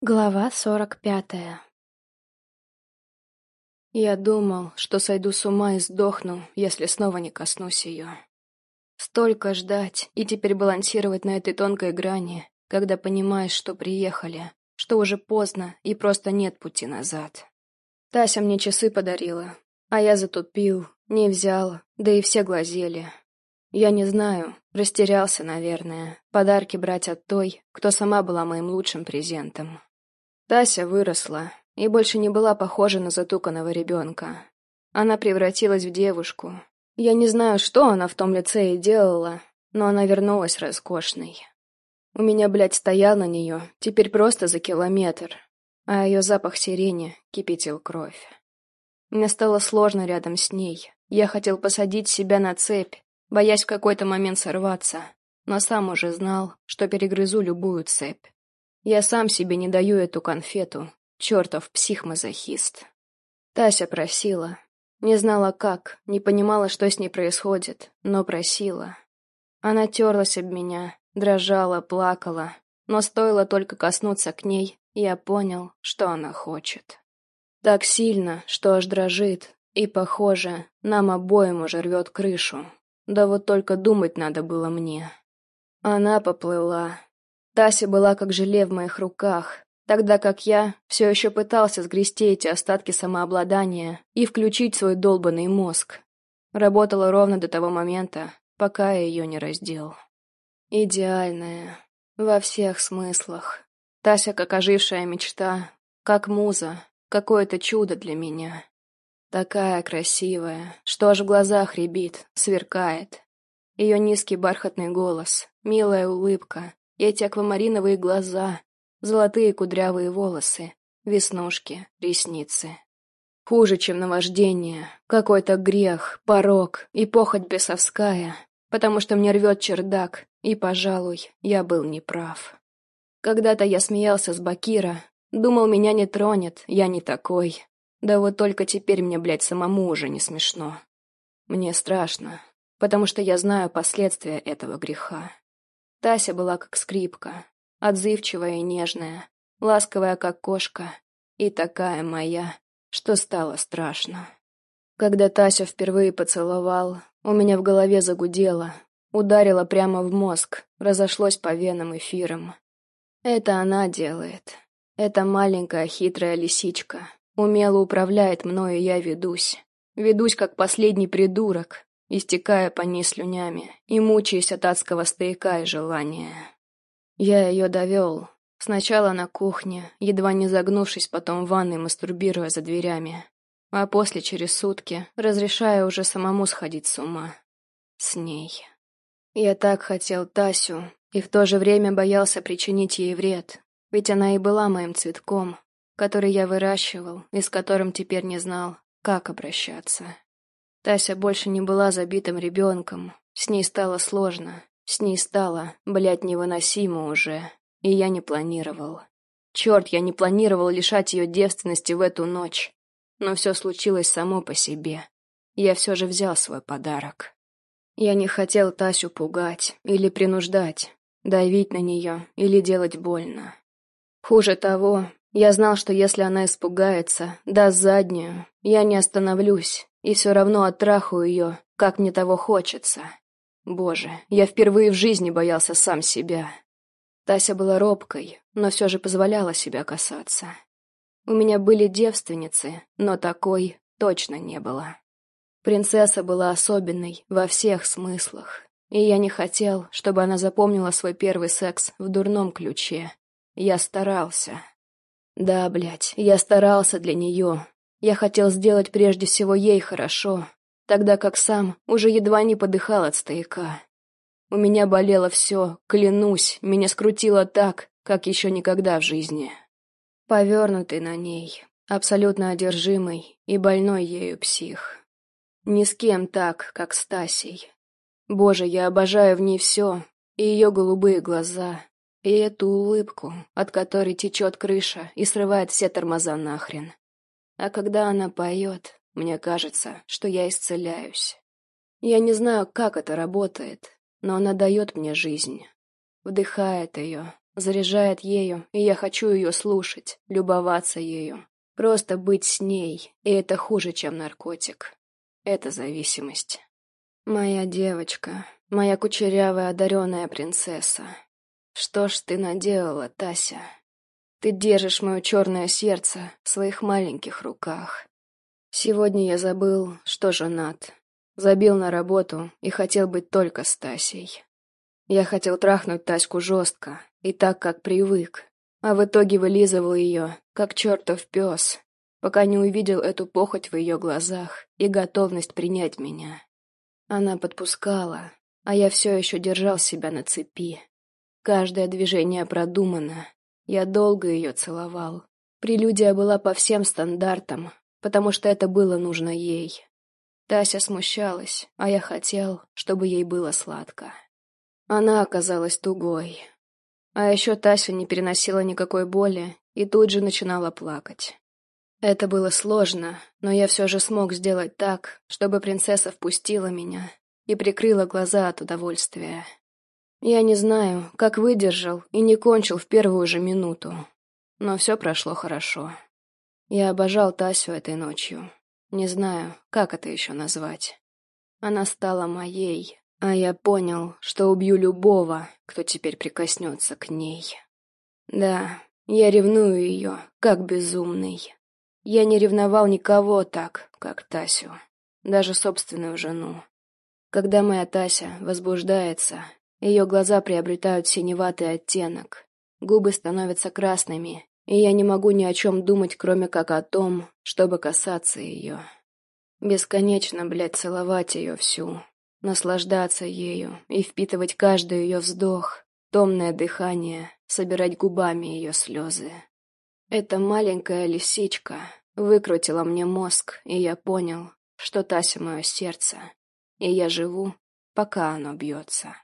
Глава сорок пятая Я думал, что сойду с ума и сдохну, если снова не коснусь ее. Столько ждать и теперь балансировать на этой тонкой грани, когда понимаешь, что приехали, что уже поздно и просто нет пути назад. Тася мне часы подарила, а я затупил, не взял, да и все глазели. Я не знаю, растерялся, наверное, подарки брать от той, кто сама была моим лучшим презентом. Тася выросла и больше не была похожа на затуканного ребенка. Она превратилась в девушку. Я не знаю, что она в том лице и делала, но она вернулась роскошной. У меня, блядь, стоял на нее, теперь просто за километр, а ее запах сирени кипятил кровь. Мне стало сложно рядом с ней. Я хотел посадить себя на цепь, боясь в какой-то момент сорваться, но сам уже знал, что перегрызу любую цепь. Я сам себе не даю эту конфету. Чертов психмазохист. Тася просила. Не знала как, не понимала, что с ней происходит, но просила. Она терлась об меня, дрожала, плакала, но стоило только коснуться к ней, я понял, что она хочет. Так сильно, что аж дрожит, и, похоже, нам обоим уже рвет крышу. Да вот только думать надо было мне. Она поплыла, Тася была как желе в моих руках, тогда как я все еще пытался сгрести эти остатки самообладания и включить свой долбанный мозг. Работала ровно до того момента, пока я ее не раздел. Идеальная. Во всех смыслах. Тася как ожившая мечта, как муза, какое-то чудо для меня. Такая красивая, что аж в глазах рябит, сверкает. Ее низкий бархатный голос, милая улыбка, эти аквамариновые глаза, золотые кудрявые волосы, веснушки, ресницы. Хуже, чем наваждение, какой-то грех, порог и похоть бесовская, потому что мне рвет чердак, и, пожалуй, я был неправ. Когда-то я смеялся с Бакира, думал, меня не тронет, я не такой. Да вот только теперь мне, блядь, самому уже не смешно. Мне страшно, потому что я знаю последствия этого греха. Тася была как скрипка, отзывчивая и нежная, ласковая как кошка, и такая моя, что стало страшно. Когда Тася впервые поцеловал, у меня в голове загудело, ударило прямо в мозг, разошлось по венам эфиром. Это она делает. Эта маленькая хитрая лисичка. Умело управляет мною, я ведусь. Ведусь, как последний придурок, истекая по ней слюнями и мучаясь от адского стояка и желания. Я ее довел. Сначала на кухне, едва не загнувшись, потом в ванной, мастурбируя за дверями. А после, через сутки, разрешая уже самому сходить с ума. С ней. Я так хотел Тасю, и в то же время боялся причинить ей вред, ведь она и была моим цветком, который я выращивал и с которым теперь не знал, как обращаться. Тася больше не была забитым ребенком. С ней стало сложно. С ней стало, блядь, невыносимо уже. И я не планировал. Черт, я не планировал лишать ее девственности в эту ночь. Но все случилось само по себе. Я все же взял свой подарок. Я не хотел Тасю пугать или принуждать, давить на нее или делать больно. Хуже того, я знал, что если она испугается, даст заднюю, я не остановлюсь и все равно оттрахаю ее, как мне того хочется. Боже, я впервые в жизни боялся сам себя. Тася была робкой, но все же позволяла себя касаться. У меня были девственницы, но такой точно не было. Принцесса была особенной во всех смыслах, и я не хотел, чтобы она запомнила свой первый секс в дурном ключе. Я старался. Да, блядь, я старался для нее, я хотел сделать прежде всего ей хорошо, тогда как сам уже едва не подыхал от стояка. У меня болело все, клянусь, меня скрутило так, как еще никогда в жизни. Повернутый на ней, абсолютно одержимый и больной ею псих. Ни с кем так, как с Тасей. Боже, я обожаю в ней все, и ее голубые глаза, и эту улыбку, от которой течет крыша и срывает все тормоза нахрен. А когда она поет, мне кажется, что я исцеляюсь. Я не знаю, как это работает, но она дает мне жизнь. Вдыхает ее, заряжает ею, и я хочу ее слушать, любоваться ею. Просто быть с ней, и это хуже, чем наркотик. Это зависимость. Моя девочка, моя кучерявая одаренная принцесса. Что ж ты наделала, Тася? Ты держишь мое черное сердце в своих маленьких руках. Сегодня я забыл, что женат. Забил на работу и хотел быть только с Тасей. Я хотел трахнуть Таську жестко и так, как привык, а в итоге вылизывал ее, как чертов пес, пока не увидел эту похоть в ее глазах и готовность принять меня. Она подпускала, а я все еще держал себя на цепи. Каждое движение продумано. Я долго ее целовал. Прелюдия была по всем стандартам, потому что это было нужно ей. Тася смущалась, а я хотел, чтобы ей было сладко. Она оказалась тугой. А еще Тася не переносила никакой боли и тут же начинала плакать. Это было сложно, но я все же смог сделать так, чтобы принцесса впустила меня и прикрыла глаза от удовольствия. Я не знаю, как выдержал и не кончил в первую же минуту, но все прошло хорошо. Я обожал Тасю этой ночью. Не знаю, как это еще назвать. Она стала моей, а я понял, что убью любого, кто теперь прикоснется к ней. Да, я ревную ее, как безумный. Я не ревновал никого так, как Тасю, даже собственную жену. Когда моя Тася возбуждается, ее глаза приобретают синеватый оттенок, губы становятся красными, и я не могу ни о чем думать, кроме как о том, чтобы касаться ее. Бесконечно, блядь, целовать ее всю, наслаждаться ею и впитывать каждый ее вздох, томное дыхание, собирать губами ее слезы. Эта маленькая лисичка выкрутила мне мозг, и я понял, что Тася мое сердце, и я живу, пока оно бьется.